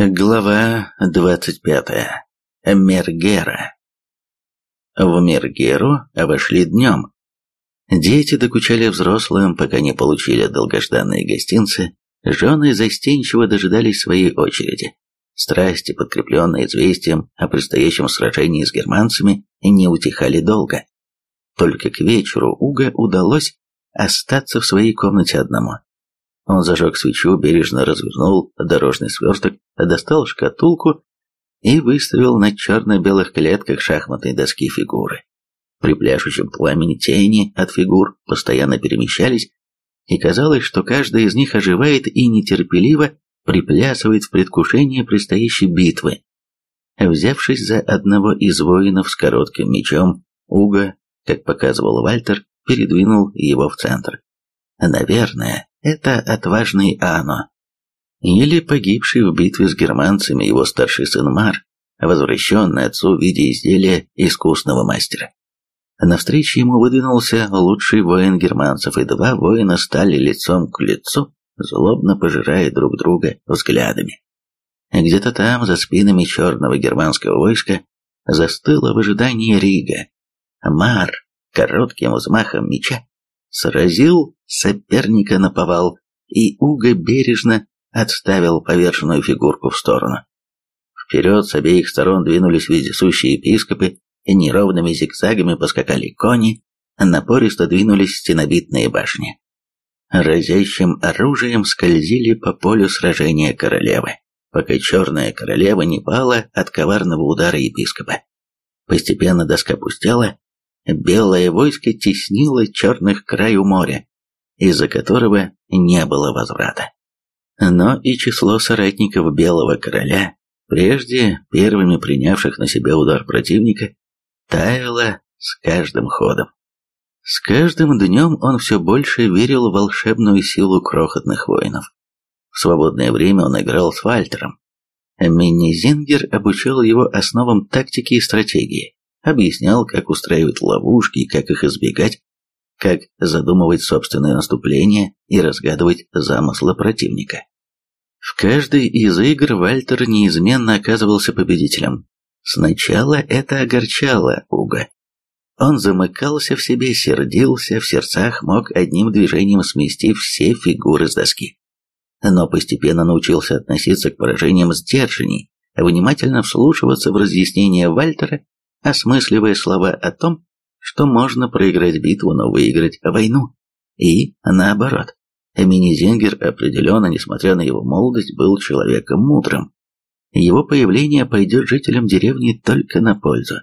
Глава 25. Мергера. В Мергеру вошли днем. Дети докучали взрослым, пока не получили долгожданные гостинцы, жены застенчиво дожидались своей очереди. Страсти, подкрепленные известием о предстоящем сражении с германцами, не утихали долго. Только к вечеру Уга удалось остаться в своей комнате одному. Он зажег свечу, бережно развернул дорожный сверток, достал шкатулку и выставил на черно-белых клетках шахматной доски фигуры. При пляшущем пламени тени от фигур постоянно перемещались, и казалось, что каждая из них оживает и нетерпеливо приплясывает в предвкушении предстоящей битвы. Взявшись за одного из воинов с коротким мечом, Уга, как показывал Вальтер, передвинул его в центр. Наверное, это отважный Ано. Или погибший в битве с германцами его старший сын Мар, возвращенный отцу в виде изделия искусного мастера. Навстречу ему выдвинулся лучший воин германцев, и два воина стали лицом к лицу, злобно пожирая друг друга взглядами. Где-то там, за спинами черного германского войска, застыла в ожидании Рига. Мар коротким взмахом меча сразил соперника на повал, и Уго бережно отставил поверженную фигурку в сторону. Вперед с обеих сторон двинулись вездесущие епископы, и неровными зигзагами поскакали кони, напористо двинулись стенобитные башни. Разящим оружием скользили по полю сражения королевы, пока черная королева не пала от коварного удара епископа. Постепенно доска пустела, белое войско теснило черных краю моря, из-за которого не было возврата. Но и число соратников Белого Короля, прежде первыми принявших на себя удар противника, таяло с каждым ходом. С каждым днем он все больше верил в волшебную силу крохотных воинов. В свободное время он играл с Вальтером. Миннизингер обучал его основам тактики и стратегии объяснял, как устраивать ловушки как их избегать, как задумывать собственное наступление и разгадывать замыслы противника. В каждой из игр Вальтер неизменно оказывался победителем. Сначала это огорчало Уга. Он замыкался в себе, сердился, в сердцах мог одним движением смести все фигуры с доски. Но постепенно научился относиться к поражениям сдержанней, внимательно вслушиваться в разъяснения Вальтера осмысливая слова о том, что можно проиграть битву, но выиграть войну. И наоборот. Минизингер определенно, несмотря на его молодость, был человеком мудрым. Его появление пойдет жителям деревни только на пользу.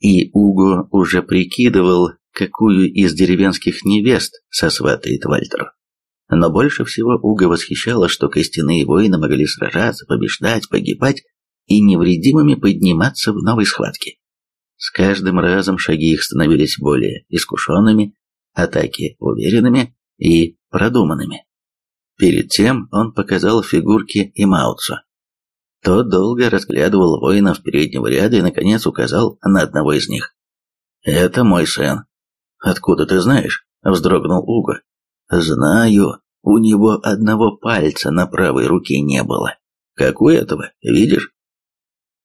И Уго уже прикидывал, какую из деревенских невест сосватает Вальтеру. Но больше всего Уго восхищало, что костяные воины могли сражаться, побеждать, погибать и невредимыми подниматься в новой схватке. С каждым разом шаги их становились более искушенными, атаки уверенными и продуманными. Перед тем он показал фигурки и Маутсу. Тот долго разглядывал воинов переднего ряда и, наконец, указал на одного из них. «Это мой сын». «Откуда ты знаешь?» – вздрогнул Уго. «Знаю. У него одного пальца на правой руке не было. Как у этого, видишь?»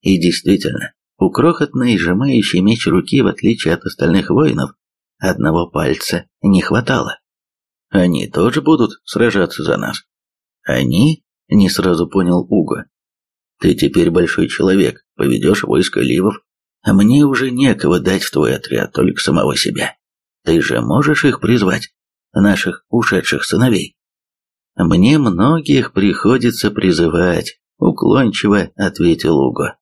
И действительно, у крохотной сжимающей меч руки, в отличие от остальных воинов, одного пальца не хватало. Они тоже будут сражаться за нас. Они? Не сразу понял Уго. Ты теперь большой человек, поведешь войско ливов, мне уже некого дать в твой отряд, только самого себя. Ты же можешь их призвать, наших ушедших сыновей? Мне многих приходится призывать, уклончиво ответил Уго.